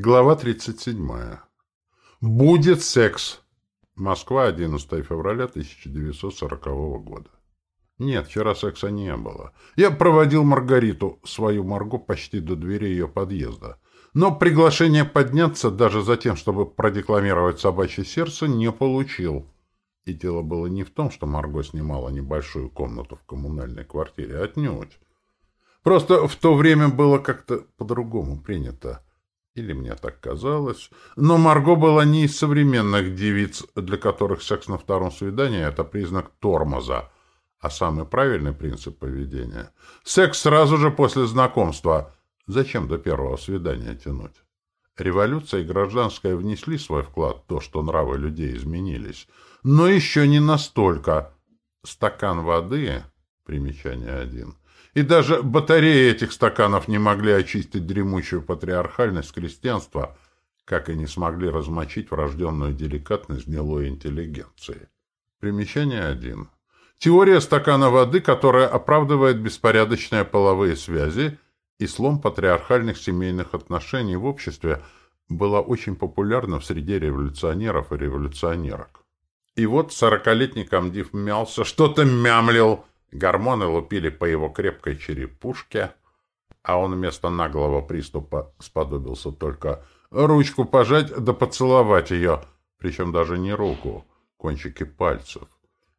Глава 37. Будет секс. Москва, 11 февраля 1940 года. Нет, вчера секса не было. Я проводил Маргариту, свою Марго, почти до двери ее подъезда. Но приглашение подняться даже за тем, чтобы продекламировать собачье сердце, не получил. И дело было не в том, что Марго снимала небольшую комнату в коммунальной квартире, отнюдь. Просто в то время было как-то по-другому принято. Или мне так казалось. Но Марго была не из современных девиц, для которых секс на втором свидании — это признак тормоза, а самый правильный принцип поведения — секс сразу же после знакомства. Зачем до первого свидания тянуть? Революция и гражданская внесли свой вклад в то, что нравы людей изменились. Но еще не настолько. Стакан воды, примечание один — и даже батареи этих стаканов не могли очистить дремучую патриархальность крестьянства, как и не смогли размочить врожденную деликатность гнилой интеллигенции. Примечание 1. Теория стакана воды, которая оправдывает беспорядочные половые связи и слом патриархальных семейных отношений в обществе, была очень популярна в среде революционеров и революционерок. И вот сорокалетний комдив мялся, что-то мямлил, Гормоны лупили по его крепкой черепушке, а он вместо наглого приступа сподобился только ручку пожать да поцеловать ее, причем даже не руку, кончики пальцев.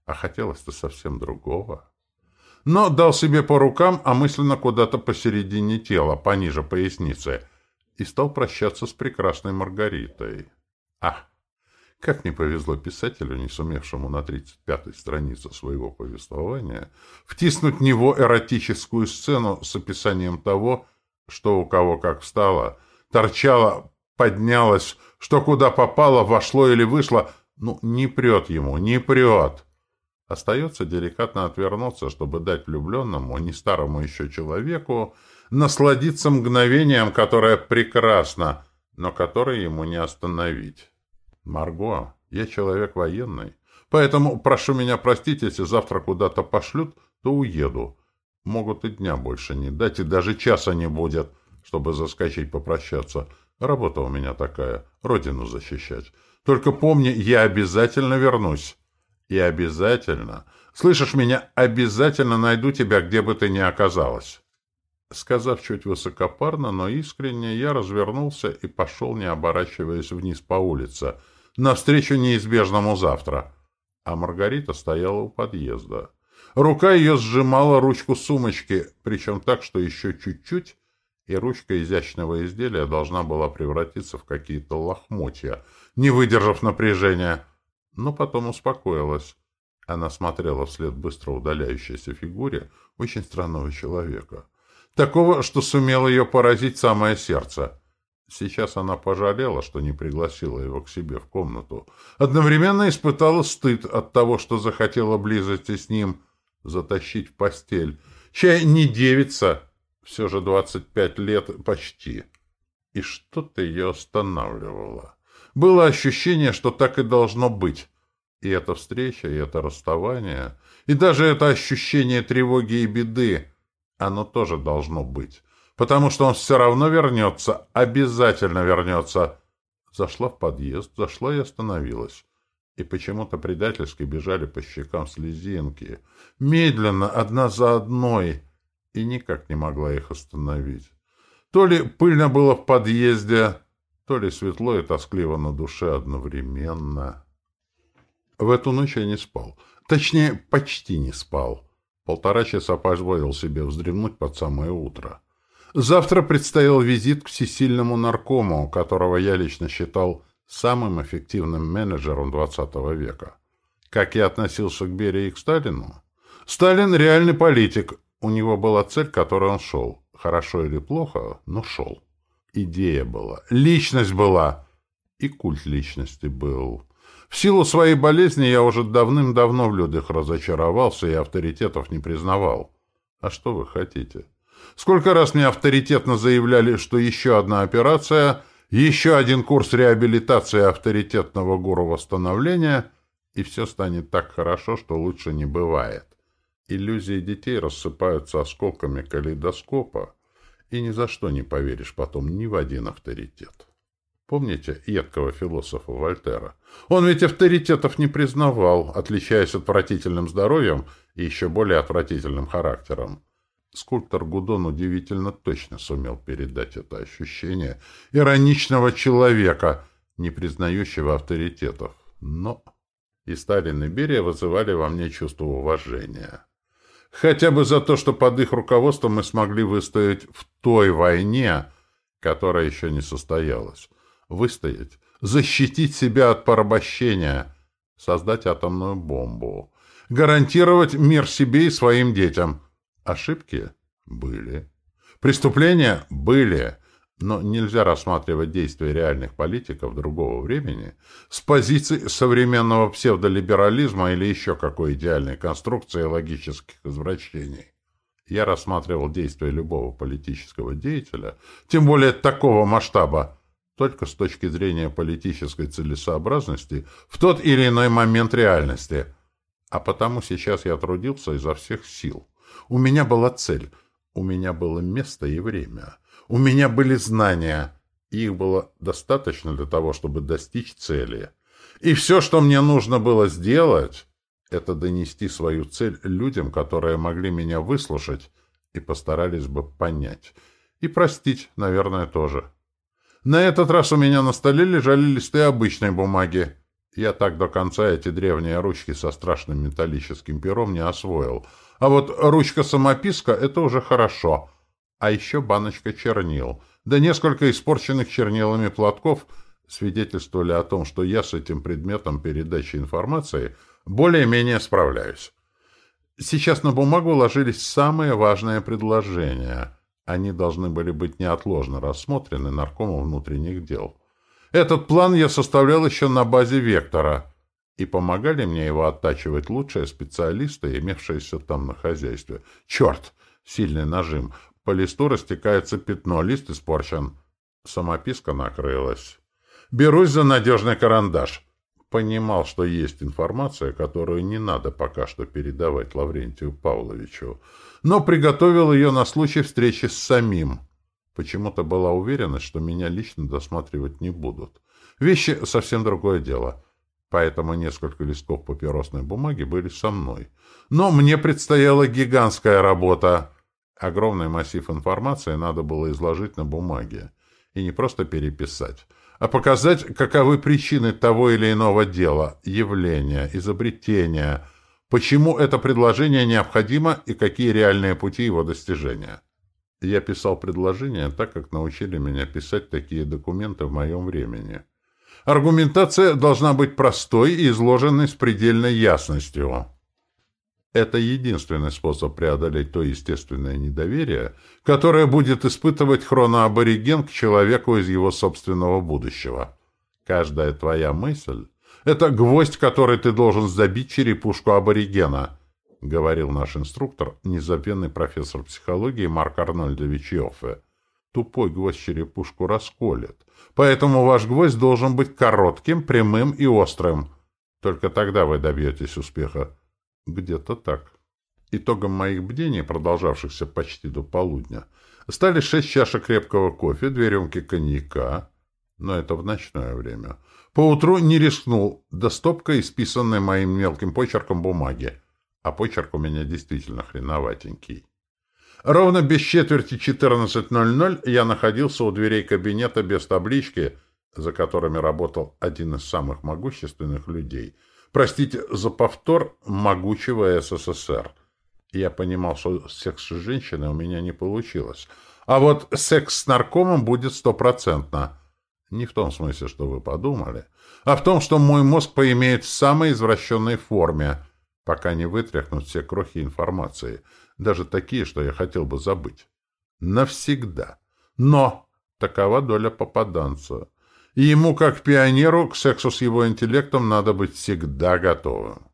А хотелось-то совсем другого. Но дал себе по рукам, а мысленно куда-то посередине тела, пониже поясницы, и стал прощаться с прекрасной Маргаритой. Ах! Как не повезло писателю, не сумевшему на 35-й странице своего повествования, втиснуть в него эротическую сцену с описанием того, что у кого как встало, торчало, поднялось, что куда попало, вошло или вышло, ну, не прет ему, не прет. Остается деликатно отвернуться, чтобы дать влюбленному, не старому еще человеку, насладиться мгновением, которое прекрасно, но которое ему не остановить. «Марго, я человек военный, поэтому прошу меня простить, если завтра куда-то пошлют, то уеду. Могут и дня больше не дать, и даже часа не будет, чтобы заскочить попрощаться. Работа у меня такая — родину защищать. Только помни, я обязательно вернусь. И обязательно, слышишь меня, обязательно найду тебя, где бы ты ни оказалась». Сказав чуть высокопарно, но искренне, я развернулся и пошел, не оборачиваясь вниз по улице — навстречу неизбежному завтра. А Маргарита стояла у подъезда. Рука ее сжимала ручку сумочки, причем так, что еще чуть-чуть, и ручка изящного изделия должна была превратиться в какие-то лохмотья, не выдержав напряжения. Но потом успокоилась. Она смотрела вслед быстро удаляющейся фигуре очень странного человека. Такого, что сумело ее поразить самое сердце. Сейчас она пожалела, что не пригласила его к себе в комнату. Одновременно испытала стыд от того, что захотела близости с ним, затащить в постель. Чай не девица, все же двадцать пять лет почти. И что-то ее останавливало. Было ощущение, что так и должно быть. И эта встреча, и это расставание, и даже это ощущение тревоги и беды, оно тоже должно быть потому что он все равно вернется, обязательно вернется. Зашла в подъезд, зашла и остановилась. И почему-то предательски бежали по щекам слезинки. Медленно, одна за одной. И никак не могла их остановить. То ли пыльно было в подъезде, то ли светло и тоскливо на душе одновременно. В эту ночь я не спал. Точнее, почти не спал. Полтора часа позволил себе вздремнуть под самое утро. Завтра предстоял визит к всесильному наркому, которого я лично считал самым эффективным менеджером XX века. Как я относился к Берии и к Сталину? Сталин реальный политик. У него была цель, к которой он шел. Хорошо или плохо, но шел. Идея была. Личность была. И культ личности был. В силу своей болезни я уже давным-давно в людях разочаровался и авторитетов не признавал. А что вы хотите? Сколько раз мне авторитетно заявляли, что еще одна операция, еще один курс реабилитации авторитетного гуру восстановления, и все станет так хорошо, что лучше не бывает. Иллюзии детей рассыпаются осколками калейдоскопа, и ни за что не поверишь потом ни в один авторитет. Помните едкого философа Вольтера? Он ведь авторитетов не признавал, отличаясь отвратительным здоровьем и еще более отвратительным характером. Скульптор Гудон удивительно точно сумел передать это ощущение ироничного человека, не признающего авторитетов. Но и Сталин, и Берия вызывали во мне чувство уважения. Хотя бы за то, что под их руководством мы смогли выстоять в той войне, которая еще не состоялась выстоять, защитить себя от порабощения, создать атомную бомбу, гарантировать мир себе и своим детям. Ошибки были. Преступления были. Но нельзя рассматривать действия реальных политиков другого времени с позиции современного псевдолиберализма или еще какой идеальной конструкции логических извращений. Я рассматривал действия любого политического деятеля, тем более такого масштаба, только с точки зрения политической целесообразности в тот или иной момент реальности. А потому сейчас я трудился изо всех сил. У меня была цель, у меня было место и время, у меня были знания, их было достаточно для того, чтобы достичь цели. И все, что мне нужно было сделать, это донести свою цель людям, которые могли меня выслушать и постарались бы понять. И простить, наверное, тоже. На этот раз у меня на столе лежали листы обычной бумаги. Я так до конца эти древние ручки со страшным металлическим пером не освоил. А вот ручка-самописка — это уже хорошо. А еще баночка чернил. Да несколько испорченных чернилами платков свидетельствовали о том, что я с этим предметом передачи информации более-менее справляюсь. Сейчас на бумагу ложились самые важные предложения — они должны были быть неотложно рассмотрены наркомом внутренних дел. Этот план я составлял еще на базе «Вектора», и помогали мне его оттачивать лучшие специалисты, имевшиеся там на хозяйстве. Черт! Сильный нажим. По листу растекается пятно, лист испорчен. Самописка накрылась. Берусь за надежный карандаш. Понимал, что есть информация, которую не надо пока что передавать Лаврентию Павловичу но приготовил ее на случай встречи с самим. Почему-то была уверенность, что меня лично досматривать не будут. Вещи — совсем другое дело. Поэтому несколько листков папиросной бумаги были со мной. Но мне предстояла гигантская работа. Огромный массив информации надо было изложить на бумаге. И не просто переписать, а показать, каковы причины того или иного дела, явления, изобретения — почему это предложение необходимо и какие реальные пути его достижения. Я писал предложение так, как научили меня писать такие документы в моем времени. Аргументация должна быть простой и изложенной с предельной ясностью. Это единственный способ преодолеть то естественное недоверие, которое будет испытывать хроноабориген к человеку из его собственного будущего. Каждая твоя мысль это гвоздь, который ты должен забить черепушку аборигена, — говорил наш инструктор, незабвенный профессор психологии Марк Арнольдович Йоффе. Тупой гвоздь черепушку расколет. Поэтому ваш гвоздь должен быть коротким, прямым и острым. Только тогда вы добьетесь успеха. Где-то так. Итогом моих бдений, продолжавшихся почти до полудня, стали шесть чашек крепкого кофе, две рюмки коньяка, но это в ночное время — Поутру не рискнул, да стопка, исписанная моим мелким почерком бумаги. А почерк у меня действительно хреноватенький. Ровно без четверти 14.00 я находился у дверей кабинета без таблички, за которыми работал один из самых могущественных людей. Простите за повтор могучего СССР. Я понимал, что секс с женщиной у меня не получилось. А вот секс с наркомом будет стопроцентно. Не в том смысле, что вы подумали, а в том, что мой мозг поимеет в самой извращенной форме, пока не вытряхнут все крохи информации, даже такие, что я хотел бы забыть. Навсегда. Но такова доля попаданца. И ему, как пионеру, к сексу с его интеллектом надо быть всегда готовым.